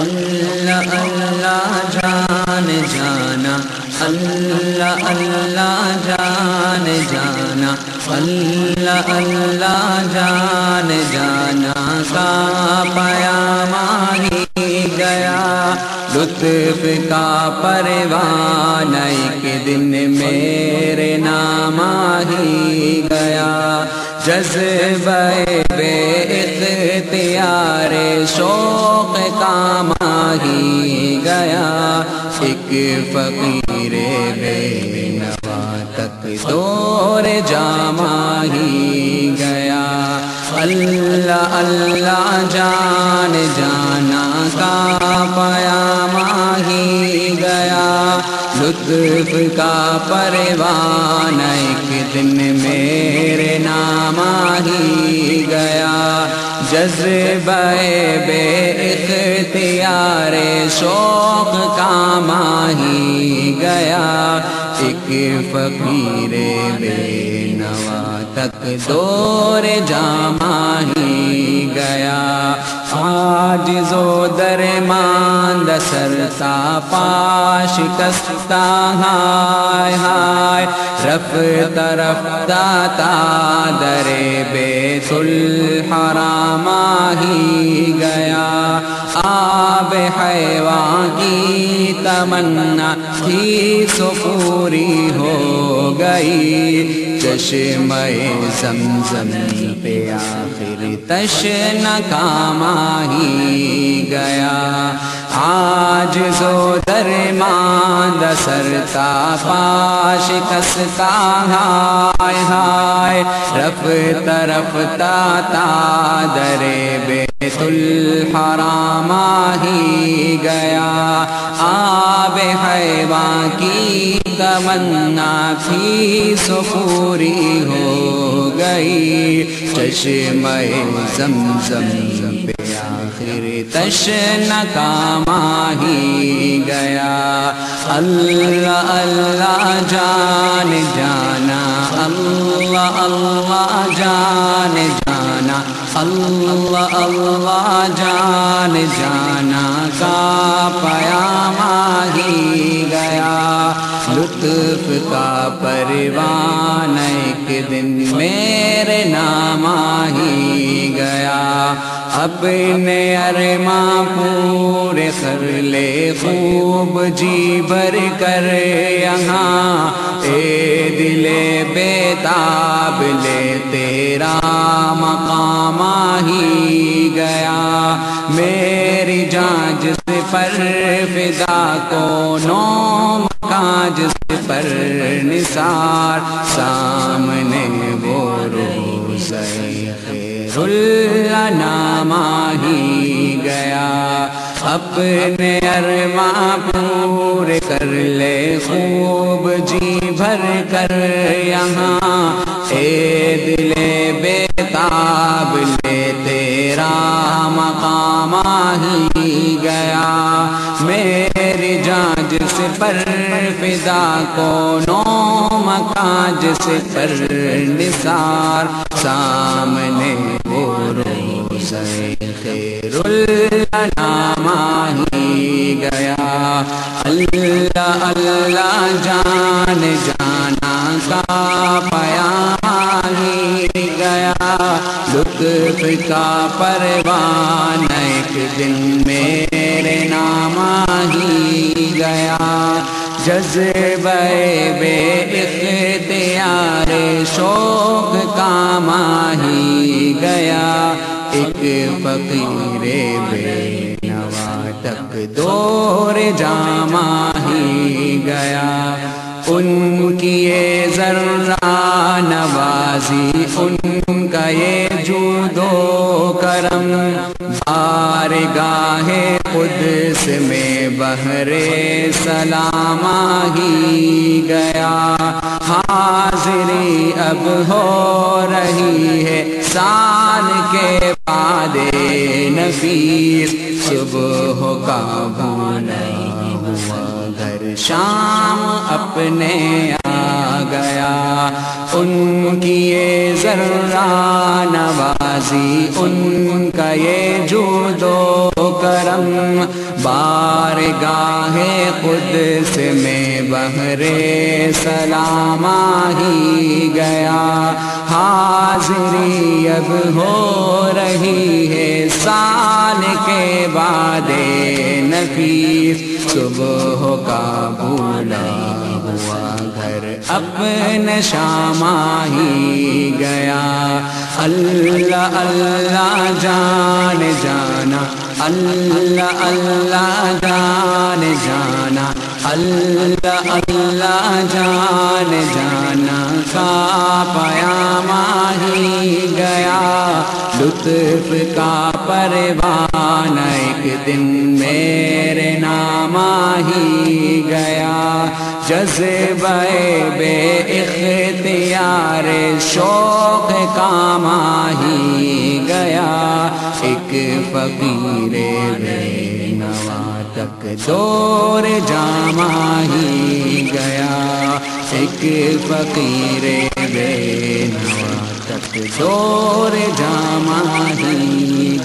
اللہ اللہ جان جانا، اللہ اللہ جان جانا، اللہ اللہ جان جانا کا پیا ماہی گیا، لطف کا پروان ایک دن میرے نام ہی گیا جذب بے اختیار شوق ماہی گیا۔ ایک فقیر بے نوا تک دور جامع ہی گیا۔ اللہ اللہ جان، جانا کا پیا ماہی گیا۔ لطف کا پروان ایک دن میرے نام ہی جذبہ بے اختیار شوق کا ماہی گیا۔ ایک فقیر بے نوا تک دور جامع ہی گیا۔ آج زو در ماند سرتا پاش کستا، ہائے ہائے، رف طرف داتا، در بیت الحرام ہی گیا۔ آب حیوان کی تمنا تھی سفوری ہو گئی۔ چشمہ زمزم پہ آخر تشن کاما ہی گیا۔ آج زو درمان دسرتا پاش کستا ہائے ہائے۔ رف طرف تا در بیت الحرام ہی گیا۔ آب حیوان کی تمنا تھی سفوری ہو گئی۔ چشمہ زمزم پہ آخر تشن کاما ہی گیا۔ اللہ اللہ جان جانا، اللہ اللہ جان جانا۔ اللہ اللہ جان جانا۔ کا پیام ہی لطف کا پروان ایک دن میرے نام ہی گیا۔ اپنے ارماں پورے کر لے خوب جی بھر کر یہاں۔ اے دل بیتاب لے تیرا مقام ہی گیا۔ میری جانچ سے پر فدا کو نو کاج سے پر نثار، سامنے وہ روز خیر اللہ ہی گیا۔ اپنے ارماں پورے کر لے، خوب جی بھر کر یہاں۔ اے دل بیتاب فدا کو نو مکاج سے پر نثار، سامنے وہ روز خیر النام ہی گیا۔ اللہ اللہ جان جانا کا پیا ہی گیا۔ لطف کا پروان ایک دن میرے نام ہی گیا جذب بے اختیار شوق کا ماہی گیا۔ ایک فقیر بے نوا تک دور جامع ہی گیا۔ ان کی یہ ذرہ نوازی، ان کا یہ جود و کرم۔ بار گاہ قدس میں بہر سلام ہی گیا۔ حاضری اب ہو رہی ہے۔ سال کے بعد نفیس۔ صبح کا بھولا ہوا۔ گھر شام اپنے آ گیا۔ ان کی یہ ذرہ نوازی، ان کا یہ جو دو کرم بار گاہ قدس میں بہرے سلام ہی گیا۔ حاضری اب ہو رہی ہے سال کے بعد نفیس۔ صبح کا بولا ہوا گھر اپنے شامہ ہی گیا۔ اللہ اللہ جان جانا اللہ اللہ جان جانا اللہ اللہ جان جانا۔ کا پیام ہی گیا۔ لطف کا پروان ایک دن میرے نام ہی گیا۔ جذبہ بے اختیار شوق کام ہی گیا۔ ایک فقیر بے نوا تک دور جامع ہی گیا۔ عاشق فقیر بے نوا تک دور جامع ہی